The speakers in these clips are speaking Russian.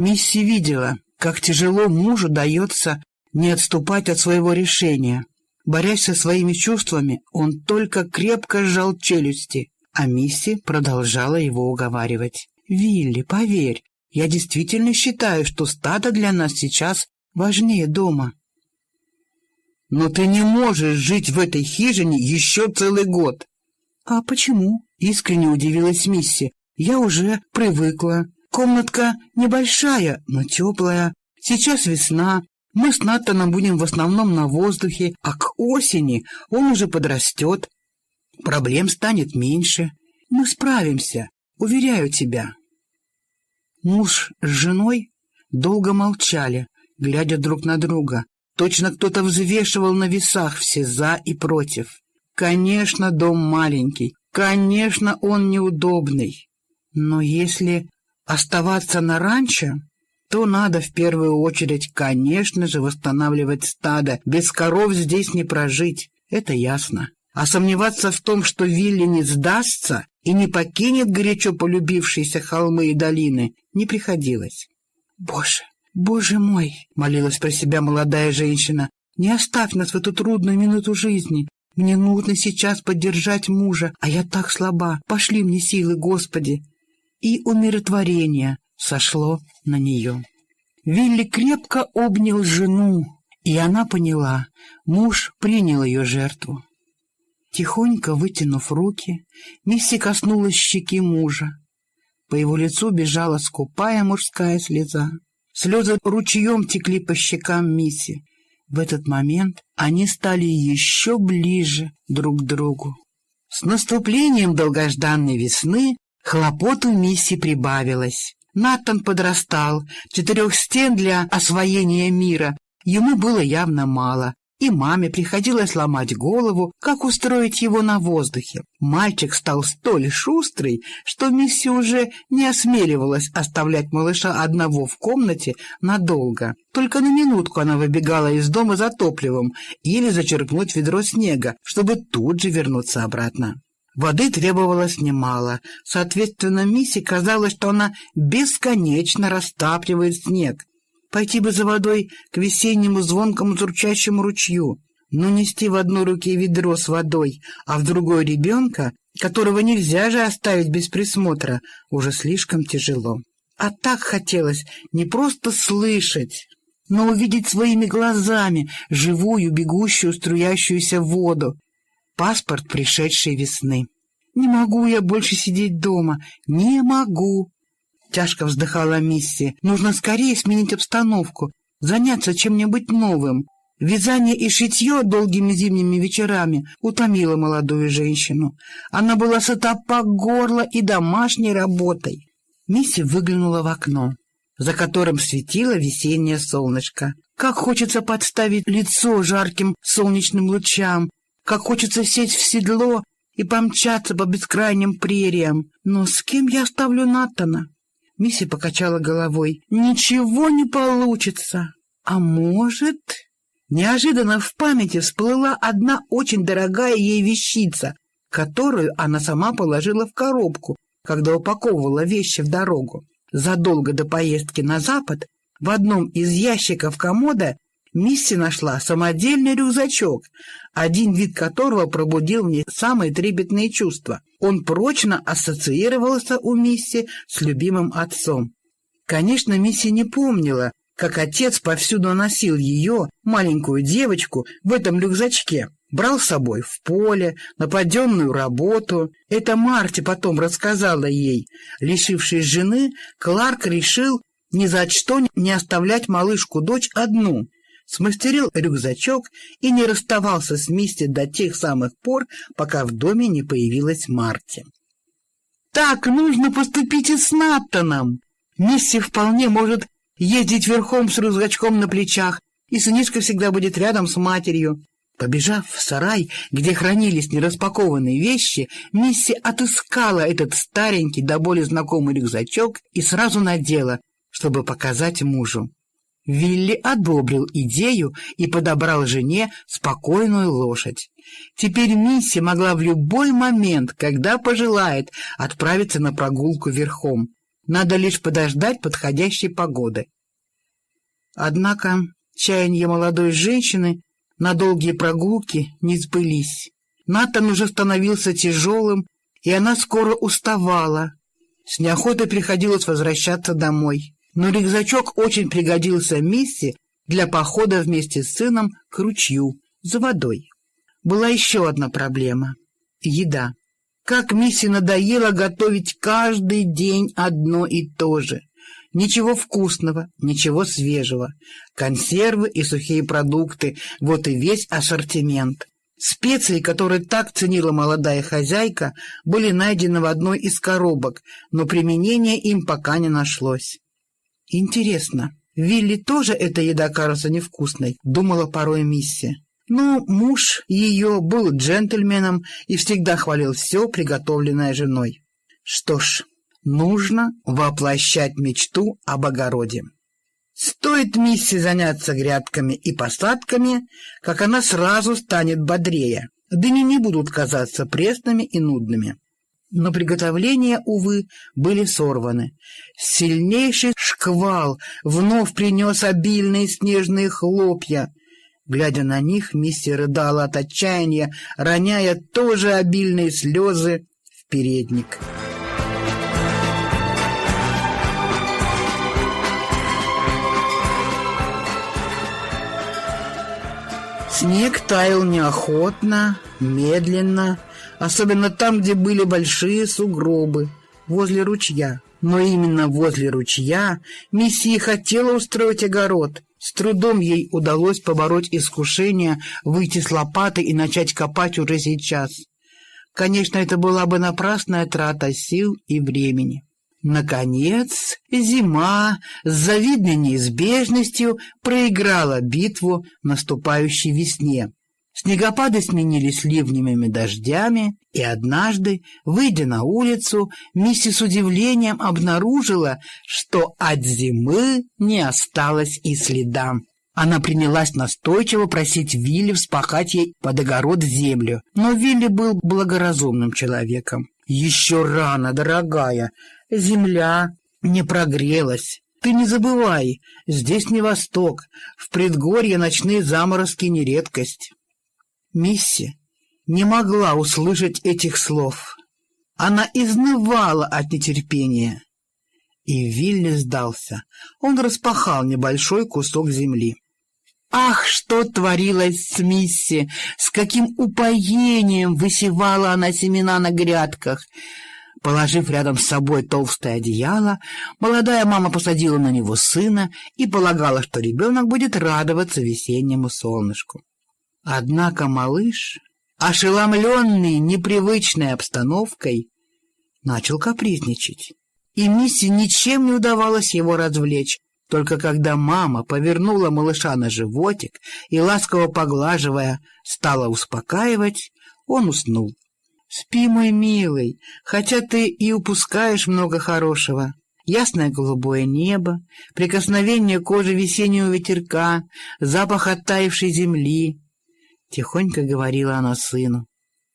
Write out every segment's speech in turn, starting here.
Мисси видела, как тяжело мужу дается не отступать от своего решения. Борясь со своими чувствами, он только крепко сжал челюсти, а Мисси продолжала его уговаривать. «Вилли, поверь, я действительно считаю, что стадо для нас сейчас важнее дома». «Но ты не можешь жить в этой хижине еще целый год». «А почему?» — искренне удивилась Мисси. «Я уже привыкла. Комнатка небольшая, но теплая. Сейчас весна. Мы с Натаном будем в основном на воздухе, а к осени он уже подрастет. Проблем станет меньше. Мы справимся, уверяю тебя». Муж с женой долго молчали, глядя друг на друга. Точно кто-то взвешивал на весах все «за» и «против». Конечно, дом маленький, конечно, он неудобный. Но если оставаться на ранчо, то надо в первую очередь, конечно же, восстанавливать стадо. Без коров здесь не прожить, это ясно. А сомневаться в том, что Вилли не сдастся и не покинет горячо полюбившиеся холмы и долины, не приходилось. «Боже, боже мой!» — молилась про себя молодая женщина. «Не оставь нас в эту трудную минуту жизни. Мне нужно сейчас поддержать мужа, а я так слаба. Пошли мне силы, Господи!» И умиротворение сошло на нее. Вилли крепко обнял жену, и она поняла, муж принял ее жертву. Тихонько вытянув руки, Мисси коснулась щеки мужа. По его лицу бежала скупая мужская слеза. Слезы ручьем текли по щекам Мисси. В этот момент они стали еще ближе друг к другу. С наступлением долгожданной весны хлопот у Мисси прибавилось. Натан подрастал, четырех стен для освоения мира ему было явно мало, и маме приходилось ломать голову, как устроить его на воздухе. Мальчик стал столь шустрый, что Мисси уже не осмеливалась оставлять малыша одного в комнате надолго. Только на минутку она выбегала из дома за топливом или зачерпнуть ведро снега, чтобы тут же вернуться обратно. Воды требовалось немало, соответственно, Мисси казалось, что она бесконечно растапливает снег. Пойти бы за водой к весеннему звонкому зурчащему ручью, но нести в одной руке ведро с водой, а в другой ребенка, которого нельзя же оставить без присмотра, уже слишком тяжело. А так хотелось не просто слышать, но увидеть своими глазами живую, бегущую, струящуюся воду. Паспорт пришедшей весны. «Не могу я больше сидеть дома, не могу!» Тяжко вздыхала Мисси. Нужно скорее сменить обстановку, заняться чем-нибудь новым. Вязание и шитье долгими зимними вечерами утомило молодую женщину. Она была сыта по горло и домашней работой. Мисси выглянула в окно, за которым светило весеннее солнышко. Как хочется подставить лицо жарким солнечным лучам, как хочется сесть в седло и помчаться по бескрайним прериям. Но с кем я оставлю Натана? Мисси покачала головой. «Ничего не получится. А может...» Неожиданно в памяти всплыла одна очень дорогая ей вещица, которую она сама положила в коробку, когда упаковывала вещи в дорогу. Задолго до поездки на запад в одном из ящиков комода Мисси нашла самодельный рюкзачок, один вид которого пробудил в ней самые трепетные чувства. Он прочно ассоциировался у Мисси с любимым отцом. Конечно, Мисси не помнила, как отец повсюду носил ее, маленькую девочку, в этом рюкзачке. Брал с собой в поле, на подъемную работу. Это Марти потом рассказала ей. Лишившись жены, Кларк решил ни за что не оставлять малышку-дочь одну — смастерил рюкзачок и не расставался с Мисти до тех самых пор, пока в доме не появилась Марти. «Так нужно поступить и с Наттоном. Мисси вполне может ездить верхом с рюкзачком на плечах, и сынишка всегда будет рядом с матерью». Побежав в сарай, где хранились нераспакованные вещи, Мисси отыскала этот старенький до боли знакомый рюкзачок и сразу надела, чтобы показать мужу. Вилли одобрил идею и подобрал жене спокойную лошадь. Теперь Мисси могла в любой момент, когда пожелает, отправиться на прогулку верхом. Надо лишь подождать подходящей погоды. Однако чаяния молодой женщины на долгие прогулки не сбылись. Натан уже становился тяжелым, и она скоро уставала. С неохотой приходилось возвращаться домой. Но рюкзачок очень пригодился Мисси для похода вместе с сыном к ручью за водой. Была еще одна проблема — еда. Как Мисси надоело готовить каждый день одно и то же. Ничего вкусного, ничего свежего. Консервы и сухие продукты — вот и весь ассортимент. Специи, которые так ценила молодая хозяйка, были найдены в одной из коробок, но применения им пока не нашлось. «Интересно, Вилли тоже эта еда кажется невкусной?» — думала порой Мисси. Но муж ее был джентльменом и всегда хвалил все, приготовленное женой. Что ж, нужно воплощать мечту об огороде. Стоит Мисси заняться грядками и посадками, как она сразу станет бодрее. Дни не будут казаться пресными и нудными. Но приготовления, увы, были сорваны. Сильнейший шквал вновь принес обильные снежные хлопья, Глядя на них, Мисси рыдала от отчаяния, роняя тоже обильные слезы в передник. Снег таял неохотно, медленно, особенно там, где были большие сугробы, возле ручья. Но именно возле ручья Мисси хотела устроить огород — с трудом ей удалось побороть искушение выйти с лопатой и начать копать уже сейчас. Конечно, это была бы напрасная трата сил и времени. Наконец, зима с завидной неизбежностью проиграла битву наступающей весне. Снегопады сменились ливневыми дождями, и однажды, выйдя на улицу, миссис с удивлением обнаружила, что от зимы не осталось и следа. Она принялась настойчиво просить Вилли вспахать ей под огород землю, но Вилли был благоразумным человеком. «Еще рано, дорогая, земля не прогрелась». Ты не забывай, здесь не восток, в предгорье ночные заморозки не редкость. Мисси не могла услышать этих слов. Она изнывала от нетерпения. И Вилли сдался. Он распахал небольшой кусок земли. Ах, что творилось с Мисси! С каким упоением высевала она семена на грядках! Положив рядом с собой толстое одеяло, молодая мама посадила на него сына и полагала, что ребенок будет радоваться весеннему солнышку. Однако малыш, ошеломленный непривычной обстановкой, начал капризничать. И Мисси ничем не удавалось его развлечь, только когда мама повернула малыша на животик и, ласково поглаживая, стала успокаивать, он уснул. «Спи, мой милый, хотя ты и упускаешь много хорошего. Ясное голубое небо, прикосновение кожи весеннего ветерка, запах оттаившей земли, — тихонько говорила она сыну.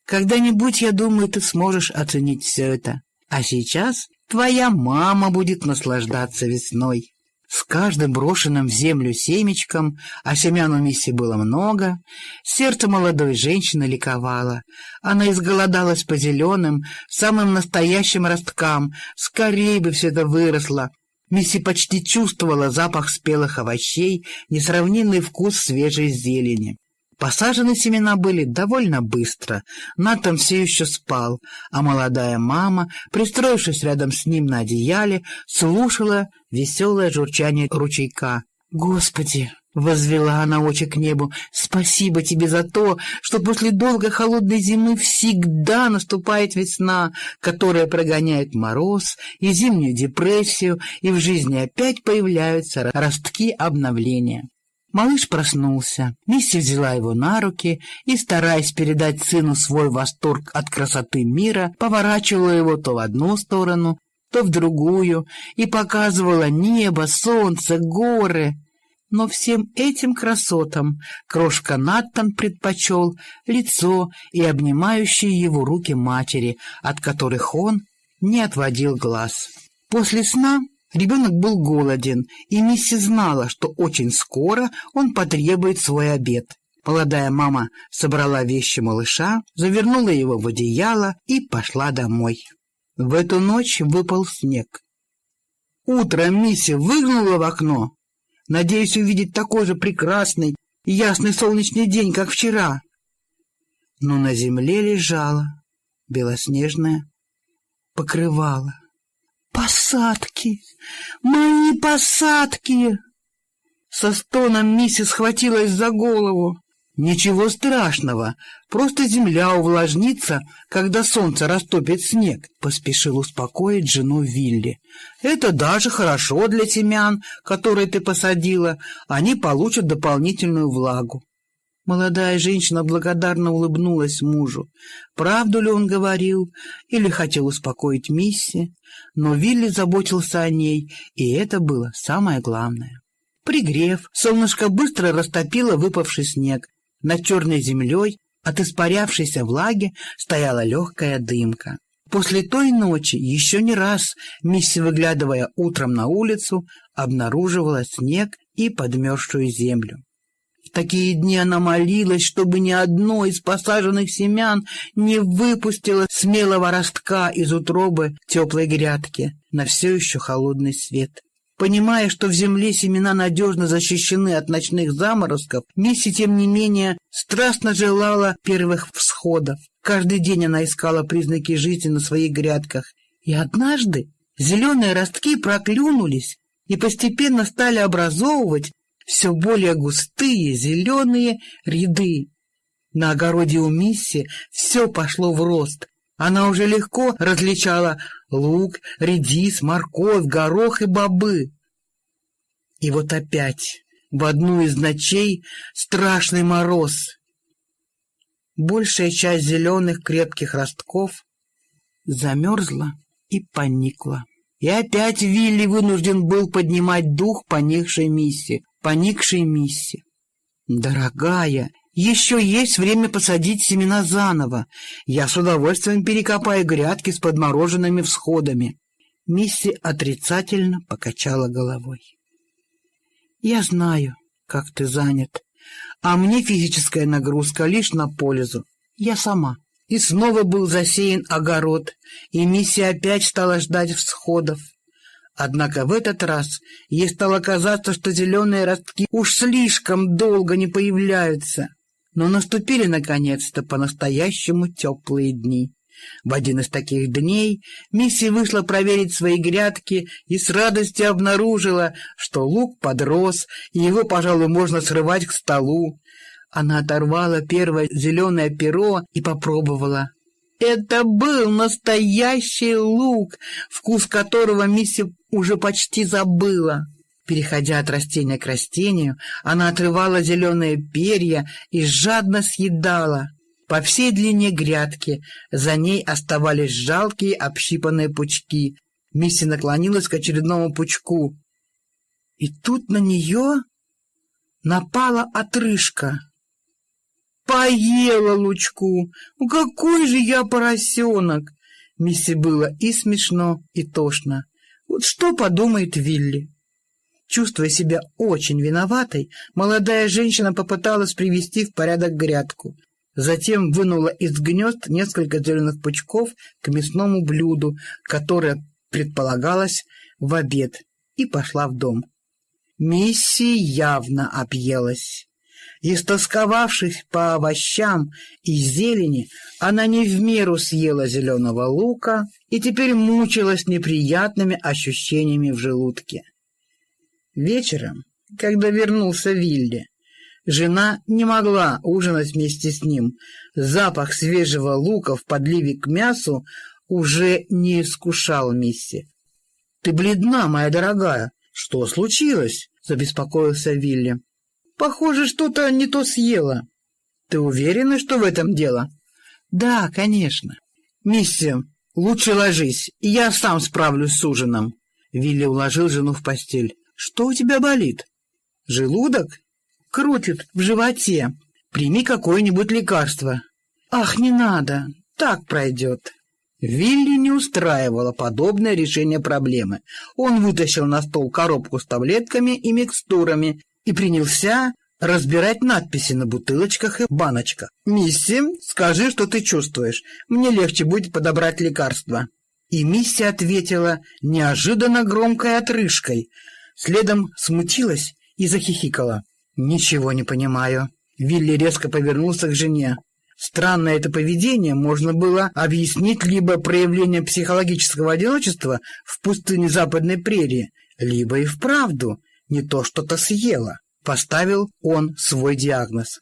«Когда-нибудь, я думаю, ты сможешь оценить все это. А сейчас твоя мама будет наслаждаться весной». С каждым брошенным в землю семечком, а семян у Мисси было много, сердце молодой женщины ликовало. Она изголодалась по зеленым, самым настоящим росткам. Скорей бы все это выросло. Мисси почти чувствовала запах спелых овощей, несравненный вкус свежей зелени. Посажены семена были довольно быстро. Натан все еще спал, а молодая мама, пристроившись рядом с ним на одеяле, слушала веселое журчание ручейка. «Господи!» — возвела она очи к небу. «Спасибо тебе за то, что после долгой холодной зимы всегда наступает весна, которая прогоняет мороз и зимнюю депрессию, и в жизни опять появляются ростки обновления». Малыш проснулся. Мисси взяла его на руки и, стараясь передать сыну свой восторг от красоты мира, поворачивала его то в одну сторону, то в другую и показывала небо, солнце, горы. Но всем этим красотам крошка Наттон предпочел лицо и обнимающие его руки матери, от которых он не отводил глаз. После сна ребенок был голоден, и Мисси знала, что очень скоро он потребует свой обед. Молодая мама собрала вещи малыша, завернула его в одеяло и пошла домой. В эту ночь выпал снег. Утром Мисси выглянула в окно, надеясь увидеть такой же прекрасный ясный солнечный день, как вчера. Но на земле лежало белоснежное покрывало. «Посадки! Мои посадки!» Со стоном миссис схватилась за голову. Ничего страшного, просто земля увлажнится, когда солнце растопит снег, поспешил успокоить жену Вилли. Это даже хорошо для семян, которые ты посадила, они получат дополнительную влагу. Молодая женщина благодарно улыбнулась мужу. Правду ли он говорил или хотел успокоить Мисси, но Вилли заботился о ней, и это было самое главное. Пригрев, солнышко быстро растопило выпавший снег, над черной землей от испарявшейся влаги стояла легкая дымка. После той ночи еще не раз Мисси, выглядывая утром на улицу, обнаруживала снег и подмерзшую землю. Такие дни она молилась, чтобы ни одно из посаженных семян не выпустило смелого ростка из утробы теплой грядки на все еще холодный свет. Понимая, что в земле семена надежно защищены от ночных заморозков, Мисси, тем не менее, страстно желала первых всходов. Каждый день она искала признаки жизни на своих грядках. И однажды зеленые ростки проклюнулись и постепенно стали образовывать все более густые зеленые ряды. На огороде у Мисси все пошло в рост. Она уже легко различала лук, редис, морковь, горох и бобы. И вот опять в одну из ночей страшный мороз. Большая часть зеленых крепких ростков замерзла и поникла. И опять Вилли вынужден был поднимать дух поникшей мисси, поникшей мисси. «Дорогая, еще есть время посадить семена заново. Я с удовольствием перекопаю грядки с подмороженными всходами. Мисси отрицательно покачала головой. Я знаю, как ты занят, а мне физическая нагрузка лишь на пользу. Я сама. И снова был засеян огород, и Мисси опять стала ждать всходов. Однако в этот раз ей стало казаться, что зеленые ростки уж слишком долго не появляются. Но наступили, наконец-то, по-настоящему теплые дни. В один из таких дней Мисси вышла проверить свои грядки и с радостью обнаружила, что лук подрос, и его, пожалуй, можно срывать к столу. Она оторвала первое зеленое перо и попробовала. Это был настоящий лук, вкус которого Мисси уже почти забыла. Переходя от растения к растению, она отрывала зеленые перья и жадно съедала. По всей длине грядки за ней оставались жалкие общипанные пучки. Мисси наклонилась к очередному пучку. И тут на нее напала отрыжка. Поела лучку. Ну какой же я поросенок! Мисси было и смешно, и тошно. Вот что подумает Вилли? Чувствуя себя очень виноватой, молодая женщина попыталась привести в порядок грядку. Затем вынула из гнезд несколько зеленых пучков к мясному блюду, которое предполагалось в обед, и пошла в дом. Мисси явно объелась. Истосковавшись по овощам и зелени, она не в меру съела зеленого лука и теперь мучилась неприятными ощущениями в желудке. Вечером, когда вернулся Вилли, жена не могла ужинать вместе с ним. Запах свежего лука в подливе к мясу уже не искушал Мисси. «Ты бледна, моя дорогая. Что случилось?» — забеспокоился Вилли. «Похоже, что-то не то съела. Ты уверена, что в этом дело?» «Да, конечно. Мисси, лучше ложись, я сам справлюсь с ужином». Вилли уложил жену в постель. Что у тебя болит? Желудок? Крутит в животе. Прими какое-нибудь лекарство. Ах, не надо, так пройдет. Вилли не устраивало подобное решение проблемы. Он вытащил на стол коробку с таблетками и микстурами и принялся разбирать надписи на бутылочках и баночках. «Мисси, скажи, что ты чувствуешь. Мне легче будет подобрать лекарство». И Мисси ответила неожиданно громкой отрыжкой. Следом смутилась и захихикала. «Ничего не понимаю». Вилли резко повернулся к жене. Странное это поведение можно было объяснить либо проявлением психологического одиночества в пустыне Западной прерии, либо и вправду не то что-то съела. Поставил он свой диагноз.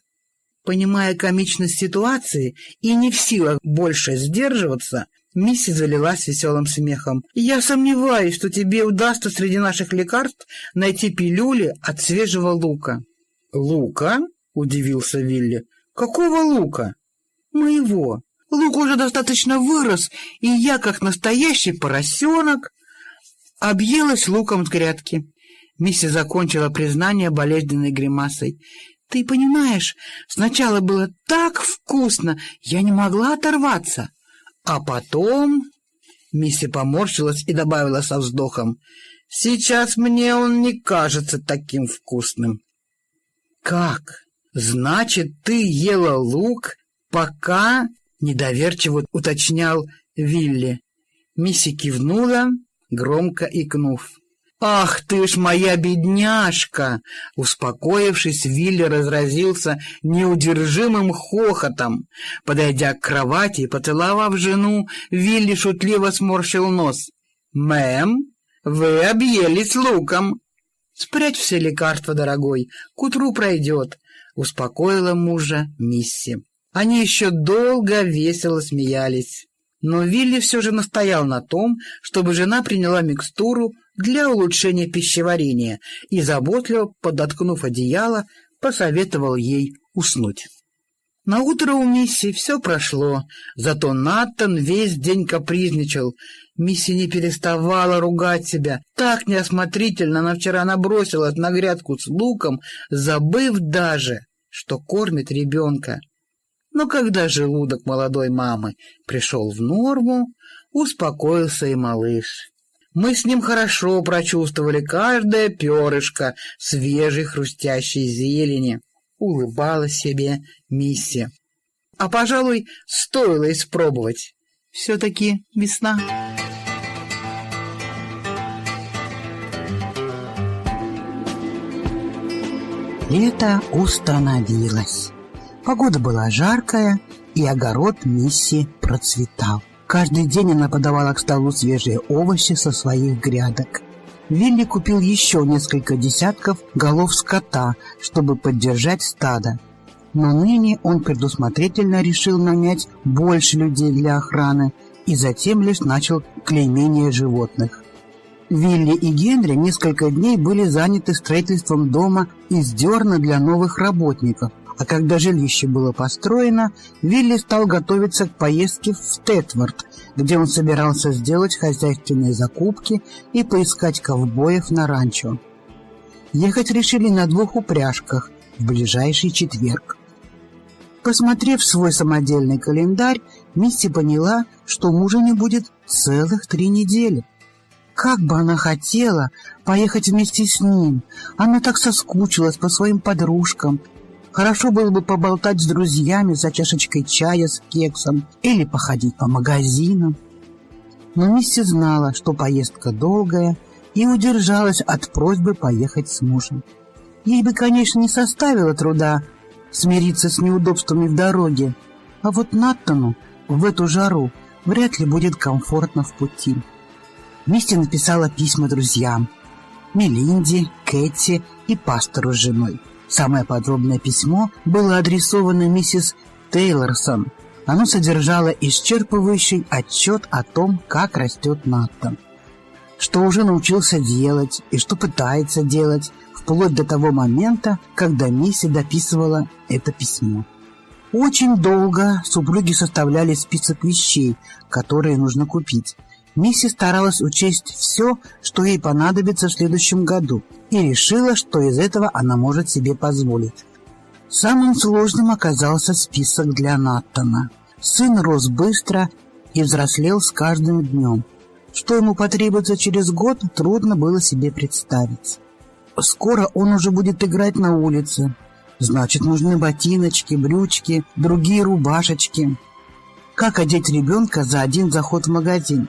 Понимая комичность ситуации и не в силах больше сдерживаться, Мисси залилась веселым смехом. «Я сомневаюсь, что тебе удастся среди наших лекарств найти пилюли от свежего лука». «Лука?» — удивился Вилли. «Какого лука?» «Моего. Лук уже достаточно вырос, и я, как настоящий поросенок, объелась луком с грядки». Мисси закончила признание болезненной гримасой. «Ты понимаешь, сначала было так вкусно, я не могла оторваться. А потом...» Мисси поморщилась и добавила со вздохом. «Сейчас мне он не кажется таким вкусным». «Как? Значит, ты ела лук, пока...» — недоверчиво уточнял Вилли. Мисси кивнула, громко икнув. «Ах ты ж моя бедняжка!» Успокоившись, Вилли разразился неудержимым хохотом. Подойдя к кровати и поцеловав жену, Вилли шутливо сморщил нос. «Мэм, вы объелись луком!» «Спрячь все лекарства, дорогой, к утру пройдет», — успокоила мужа Мисси. Они еще долго весело смеялись. Но Вилли все же настоял на том, чтобы жена приняла микстуру для улучшения пищеварения и, заботливо подоткнув одеяло, посоветовал ей уснуть. На утро у Мисси все прошло, зато Наттон весь день капризничал. Мисси не переставала ругать себя. Так неосмотрительно она вчера набросилась на грядку с луком, забыв даже, что кормит ребенка. Но когда желудок молодой мамы пришел в норму, успокоился и малыш. Мы с ним хорошо прочувствовали каждое перышко свежей хрустящей зелени. Улыбалась себе Мисси. А, пожалуй, стоило испробовать. Все-таки весна. Лето установилось. Погода была жаркая, и огород Мисси процветал. Каждый день она подавала к столу свежие овощи со своих грядок. Вилли купил еще несколько десятков голов скота, чтобы поддержать стадо. Но ныне он предусмотрительно решил нанять больше людей для охраны и затем лишь начал клеймение животных. Вилли и Генри несколько дней были заняты строительством дома из дерна для новых работников – а когда жилище было построено, Вилли стал готовиться к поездке в Стэтворд, где он собирался сделать хозяйственные закупки и поискать ковбоев на ранчо. Ехать решили на двух упряжках в ближайший четверг. Посмотрев свой самодельный календарь, Мисси поняла, что мужа не будет целых три недели. Как бы она хотела поехать вместе с ним. Она так соскучилась по своим подружкам Хорошо было бы поболтать с друзьями за чашечкой чая с кексом или походить по магазинам. Но Мисси знала, что поездка долгая, и удержалась от просьбы поехать с мужем. Ей бы, конечно, не составило труда смириться с неудобствами в дороге, а вот Наттону в эту жару вряд ли будет комфортно в пути. Мисси написала письма друзьям – Мелинде, Кэти и пастору с женой. Самое подробное письмо было адресовано миссис Тейлорсон. Оно содержало исчерпывающий отчет о том, как растет Наттон. Что уже научился делать и что пытается делать, вплоть до того момента, когда Мисси дописывала это письмо. Очень долго супруги составляли список вещей, которые нужно купить. Мисси старалась учесть все, что ей понадобится в следующем году, и решила, что из этого она может себе позволить. Самым сложным оказался список для Наттона. Сын рос быстро и взрослел с каждым днем. Что ему потребуется через год, трудно было себе представить. Скоро он уже будет играть на улице. Значит, нужны ботиночки, брючки, другие рубашечки. Как одеть ребенка за один заход в магазин?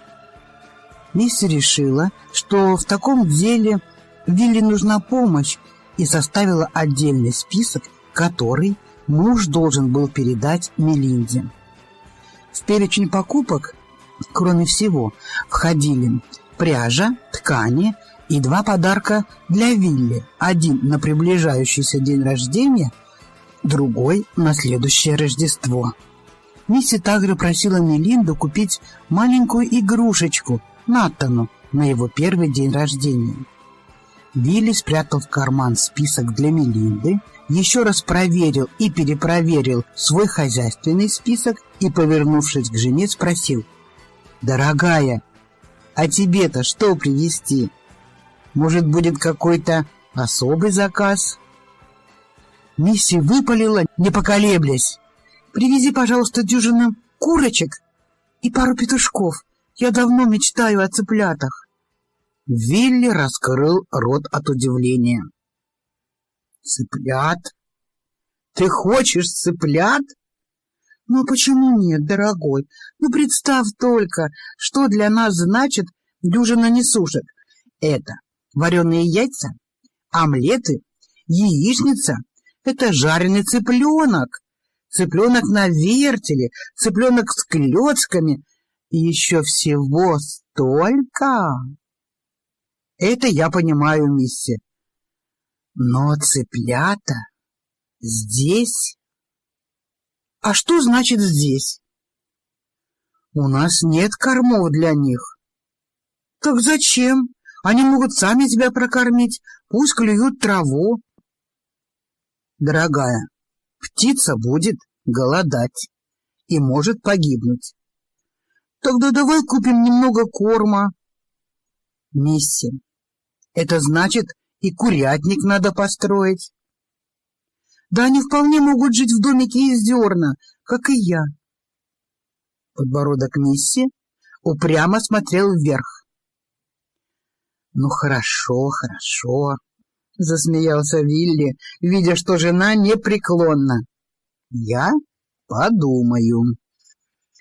Мисси решила, что в таком деле Вилли нужна помощь и составила отдельный список, который муж должен был передать Мелинде. В перечень покупок, кроме всего, входили пряжа, ткани и два подарка для Вилли. Один на приближающийся день рождения, другой на следующее Рождество. Мисси также просила Мелинду купить маленькую игрушечку Натану на его первый день рождения. Вилли спрятал в карман список для Мелинды, еще раз проверил и перепроверил свой хозяйственный список и, повернувшись к жене, спросил, «Дорогая, а тебе-то что привезти? Может, будет какой-то особый заказ?» Мисси выпалила, не поколеблясь. «Привези, пожалуйста, дюжину курочек и пару петушков. Я давно мечтаю о цыплятах». Вилли раскрыл рот от удивления. «Цыплят? Ты хочешь цыплят?» «Ну почему нет, дорогой? Ну представь только, что для нас значит дюжина несушек. Это вареные яйца, омлеты, яичница. Это жареный цыпленок, цыпленок на вертеле, цыпленок с клетками. Еще всего столько!» Это я понимаю, мисси. Но цыплята здесь? А что значит здесь? У нас нет кормов для них. Так зачем? Они могут сами себя прокормить, пусть клюют траву. Дорогая, птица будет голодать и может погибнуть. Тогда давай купим немного корма. Мисси, это значит, и курятник надо построить. Да они вполне могут жить в домике из дерна, как и я. Подбородок Мисси упрямо смотрел вверх. Ну, хорошо, хорошо, засмеялся Вилли, видя, что жена непреклонна. Я подумаю.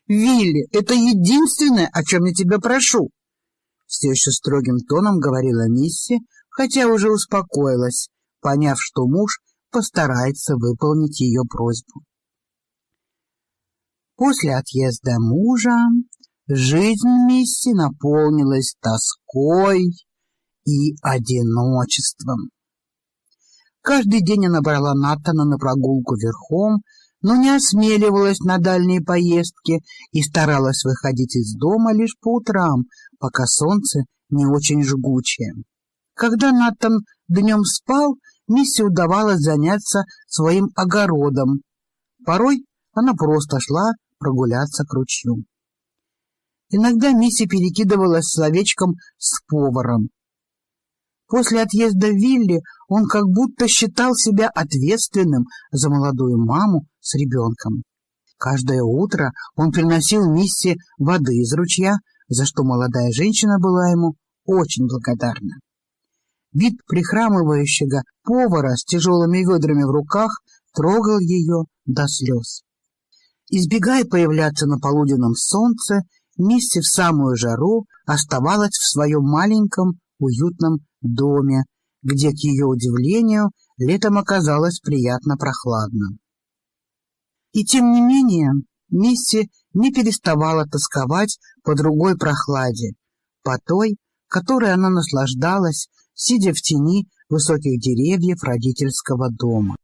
Вилли, это единственное, о чем я тебя прошу все еще строгим тоном говорила Мисси, хотя уже успокоилась, поняв, что муж постарается выполнить ее просьбу. После отъезда мужа жизнь Мисси наполнилась тоской и одиночеством. Каждый день она брала Натана на прогулку верхом, но не осмеливалась на дальние поездки и старалась выходить из дома лишь по утрам, пока солнце не очень жгучее. Когда Натан днем спал, Мисси удавалось заняться своим огородом. Порой она просто шла прогуляться к ручью. Иногда Мисси перекидывалась словечком с поваром. После отъезда Вилли он как будто считал себя ответственным за молодую маму с ребенком. Каждое утро он приносил Мисси воды из ручья, за что молодая женщина была ему очень благодарна. Вид прихрамывающего повара с тяжелыми ведрами в руках трогал ее до слез. Избегая появляться на полуденном солнце, Мисси в самую жару оставалась в своем маленьком уютном доме, где, к ее удивлению, летом оказалось приятно прохладно. И тем не менее Мисси не переставала тосковать по другой прохладе, по той, которой она наслаждалась, сидя в тени высоких деревьев родительского дома.